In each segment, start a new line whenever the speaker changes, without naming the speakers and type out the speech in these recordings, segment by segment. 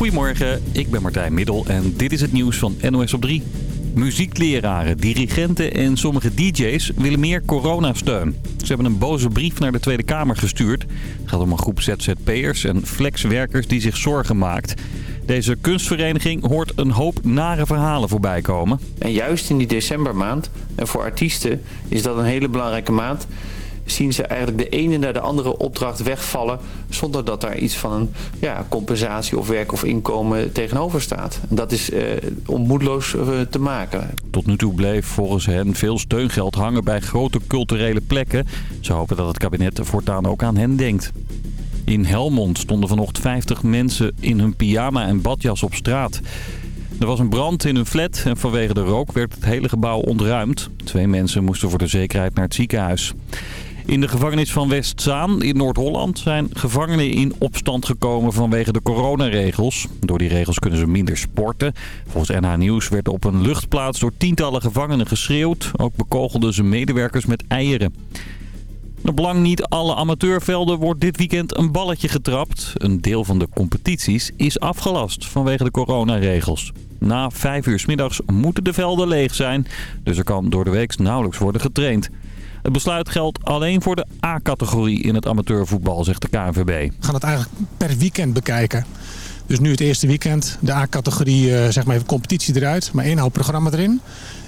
Goedemorgen, ik ben Martijn Middel en dit is het nieuws van NOS op 3. Muziekleraren, dirigenten en sommige DJ's willen meer coronasteun. Ze hebben een boze brief naar de Tweede Kamer gestuurd. Het gaat om een groep ZZP'ers en flexwerkers die zich zorgen maakt. Deze kunstvereniging hoort een hoop nare verhalen voorbij komen.
En juist in die decembermaand, en voor artiesten is dat een hele belangrijke maand zien ze eigenlijk de ene naar de andere opdracht wegvallen... zonder dat daar iets van een ja, compensatie of werk of inkomen tegenover staat. Dat is eh, om moedeloos eh, te maken.
Tot nu toe bleef volgens hen veel steungeld hangen bij grote culturele plekken. Ze hopen dat het kabinet voortaan ook aan hen denkt. In Helmond stonden vanochtend 50 mensen in hun pyjama en badjas op straat. Er was een brand in een flat en vanwege de rook werd het hele gebouw ontruimd. Twee mensen moesten voor de zekerheid naar het ziekenhuis. In de gevangenis van Westzaan in Noord-Holland zijn gevangenen in opstand gekomen vanwege de coronaregels. Door die regels kunnen ze minder sporten. Volgens NH Nieuws werd op een luchtplaats door tientallen gevangenen geschreeuwd. Ook bekogelden ze medewerkers met eieren. Op lang niet alle amateurvelden wordt dit weekend een balletje getrapt. Een deel van de competities is afgelast vanwege de coronaregels. Na vijf uur s middags moeten de velden leeg zijn, dus er kan door de week nauwelijks worden getraind. Het besluit geldt alleen voor de A-categorie in het amateurvoetbal, zegt de KNVB.
We gaan het eigenlijk per weekend bekijken. Dus nu het eerste weekend, de A-categorie, eh, zeg maar even competitie eruit, maar één hoop programma erin.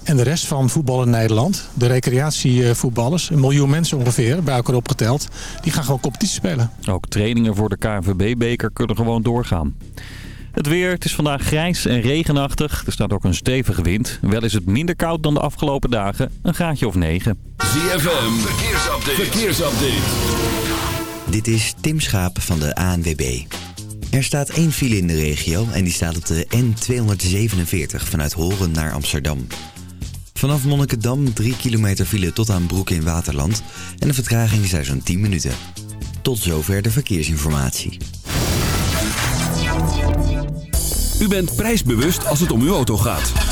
En de rest van voetbal in Nederland, de recreatievoetballers, een miljoen mensen ongeveer, bij elkaar opgeteld, die gaan gewoon competitie spelen.
Ook trainingen voor de KNVB-beker kunnen gewoon doorgaan. Het weer, het is vandaag grijs en regenachtig. Er staat ook een stevige wind. Wel is het minder koud dan de afgelopen dagen. Een graadje of 9.
ZFM, verkeersupdate. verkeersupdate.
Dit is Tim Schaap van de ANWB. Er staat één file in de regio en die staat op de N247 vanuit Horen naar Amsterdam. Vanaf Monnikendam 3 kilometer file tot aan Broek in Waterland en de vertraging is zo'n 10 minuten. Tot zover de verkeersinformatie.
U bent prijsbewust als het om uw auto gaat.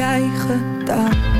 jij gedaan.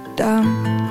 dumb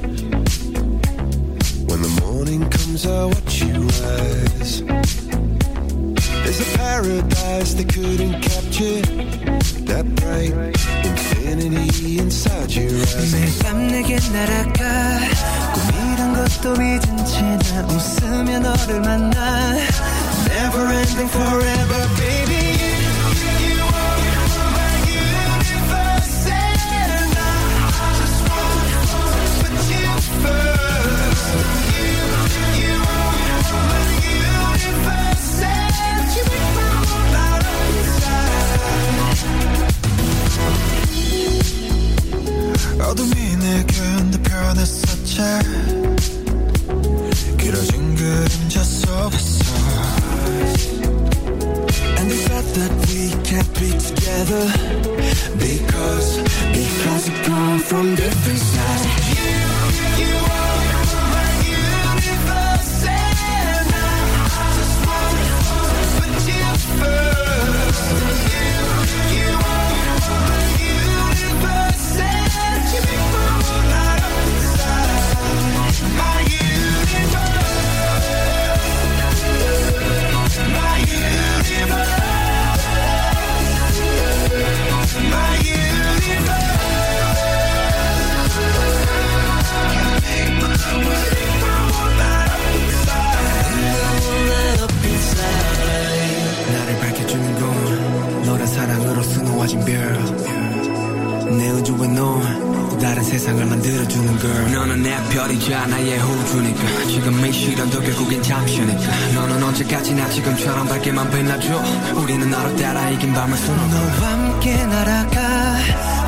지금처럼 밝게만 빛나줘 우리는 너로 따라 이긴 밤을 수놓고 너와 함께 날아가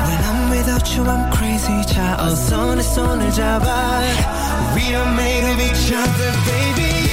When I'm without you I'm crazy 자 어서 내 손을 잡아 We are made of each other baby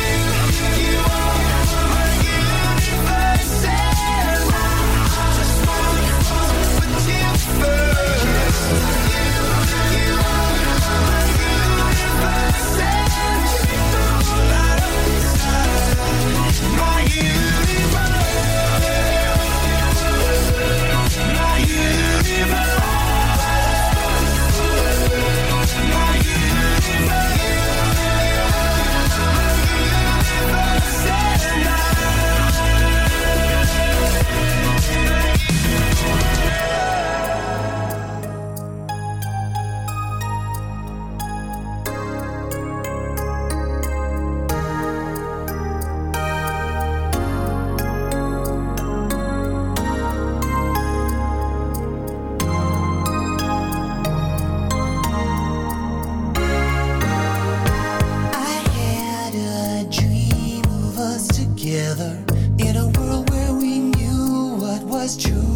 was true.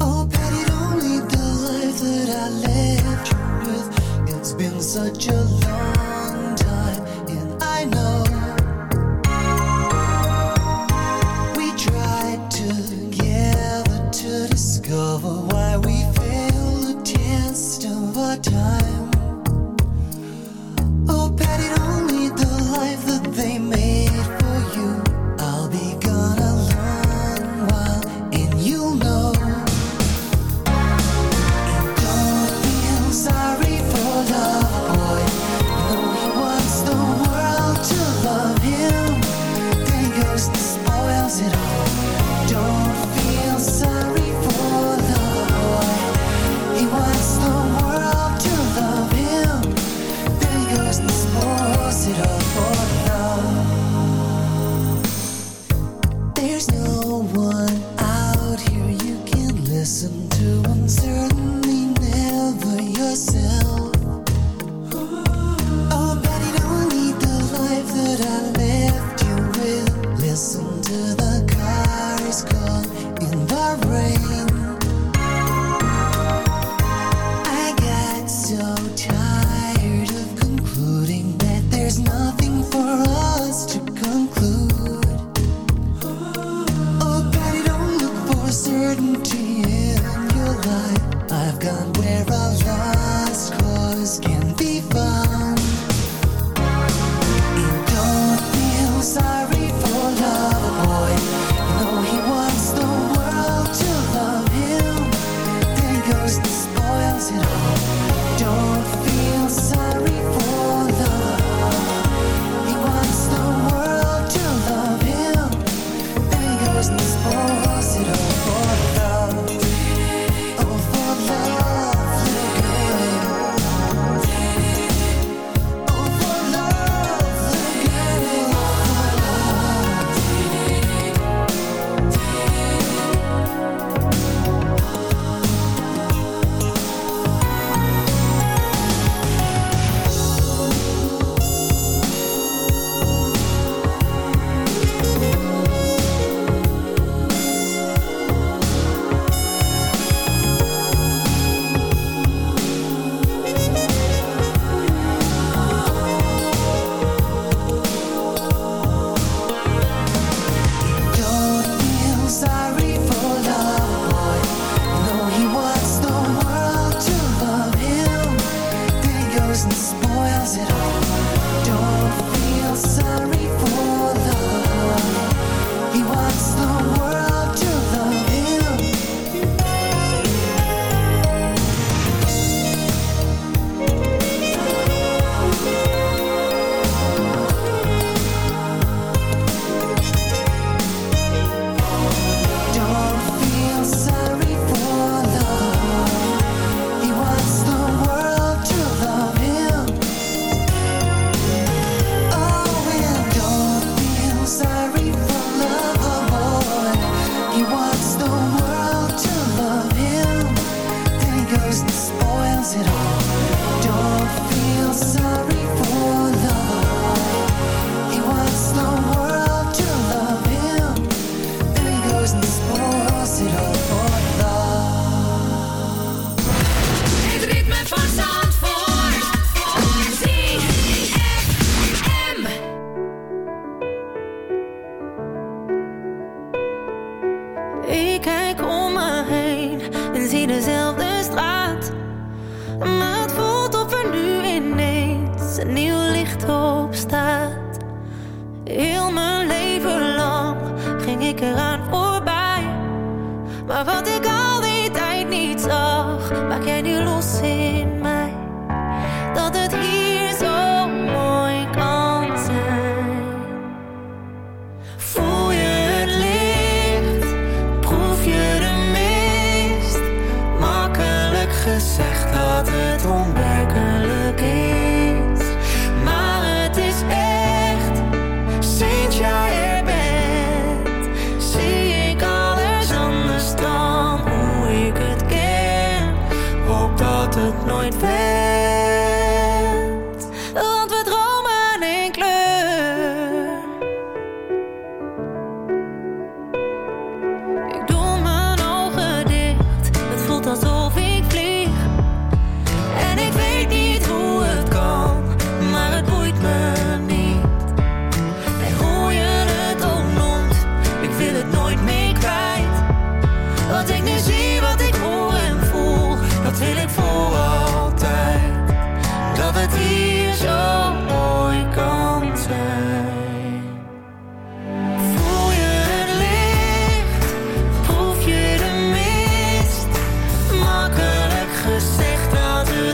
Oh, Patty, don't leave the life that I left you with. It's been such a long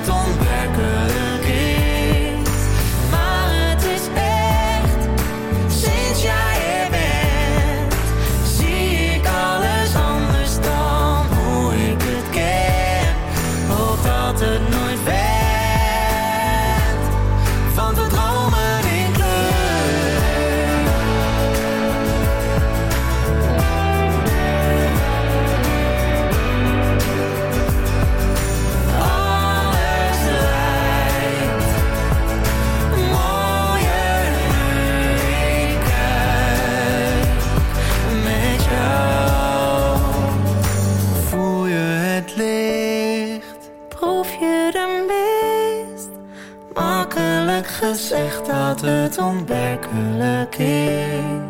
tomber het onwerkelijk is.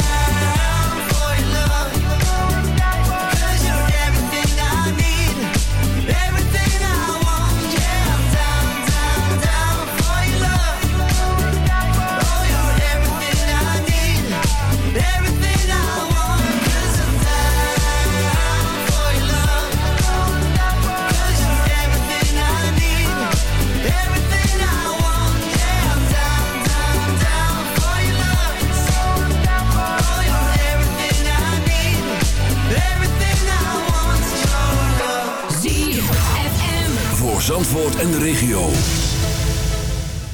En de regio.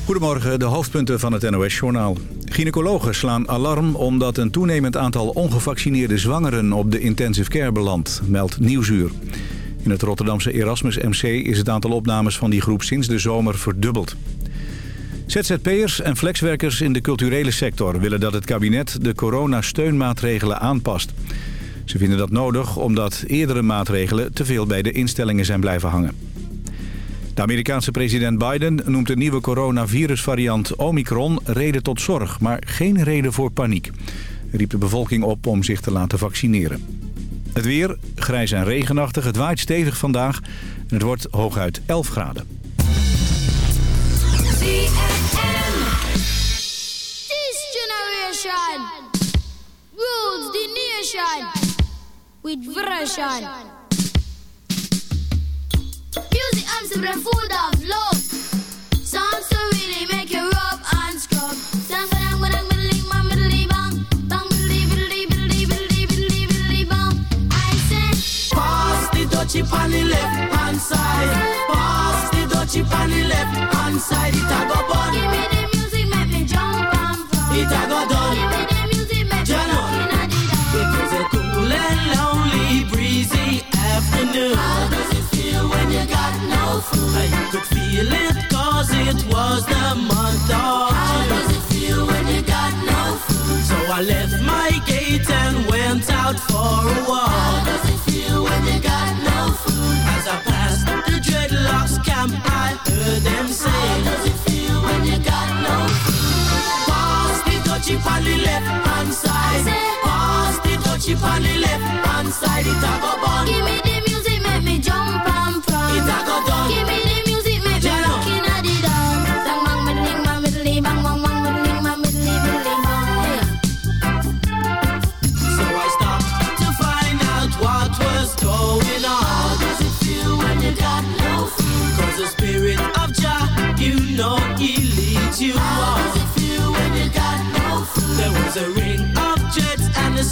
Goedemorgen, de hoofdpunten van het NOS-journaal. Gynaecologen slaan alarm omdat een toenemend aantal ongevaccineerde zwangeren op de intensive care belandt, meldt Nieuwsuur. In het Rotterdamse Erasmus MC is het aantal opnames van die groep sinds de zomer verdubbeld. ZZP'ers en flexwerkers in de culturele sector willen dat het kabinet de coronasteunmaatregelen aanpast. Ze vinden dat nodig omdat eerdere maatregelen te veel bij de instellingen zijn blijven hangen. De Amerikaanse president Biden noemt de nieuwe coronavirusvariant Omicron reden tot zorg, maar geen reden voor paniek. Riep de bevolking op om zich te laten vaccineren. Het weer, grijs en regenachtig, het waait stevig vandaag het wordt hooguit 11 graden.
Arms the food of love. You rub and scrub. Bang, bang. Bang, bang. I say,
Pass the on the left hand side. Pass the dutchie on the left hand side. It a go I could feel it cause it was the month of How does it feel when you got no food? So I left my gate and went out for a walk. How does it feel when you got no food? As I passed the dreadlocks camp, I heard them say, How does it feel when you got no food? Pass the on the left hand side. Pass the dutchie on the left hand side. It a go bun.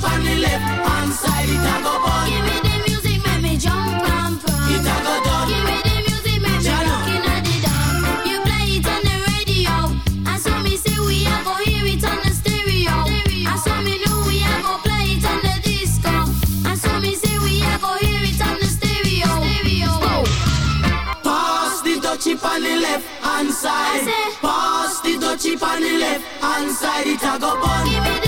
the
on the left hand side. It a go bun.
Give me the music, make me jump and from.
It a go done.
Give me the music, make me walk in the dark. You play it on the radio, and so me say we a go hear it on the stereo. And so me know we a go play it on the disco. And so me say we a go hear it on the stereo. Stereo.
Pass the dutchie on the left hand side. Pass the dutchie on the left hand side. It a go bun.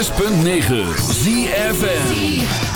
106.9 ZFN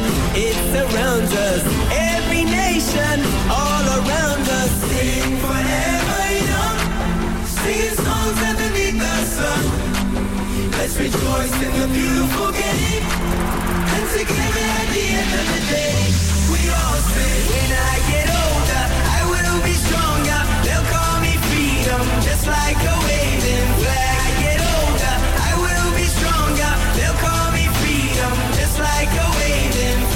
nation, it surrounds us. Every nation, all around us. Sing forever young, singing songs underneath the sun. Let's rejoice in the beautiful game, and together at the end of the day, we all sing. when I get older, I will be stronger. They'll call me freedom, just like a waving flag. like away something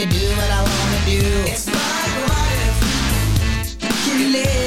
Can do what I wanna do. It's my prerogative. Can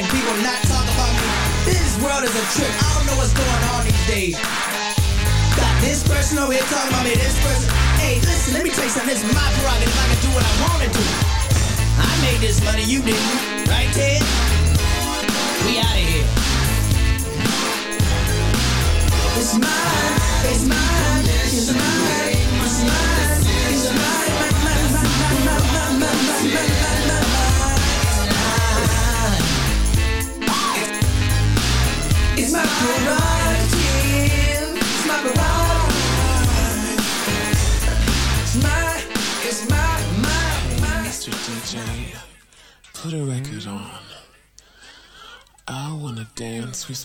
and people not talk about me? This world is a trip. I don't know what's going on these days. Got this person over here talking about me, this person. Hey, listen, let me tell you something. This is my prerogative. I can do what I want to do. I made this money, you didn't. Right, Ted? We out of here. It's mine, it's mine,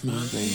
Monday.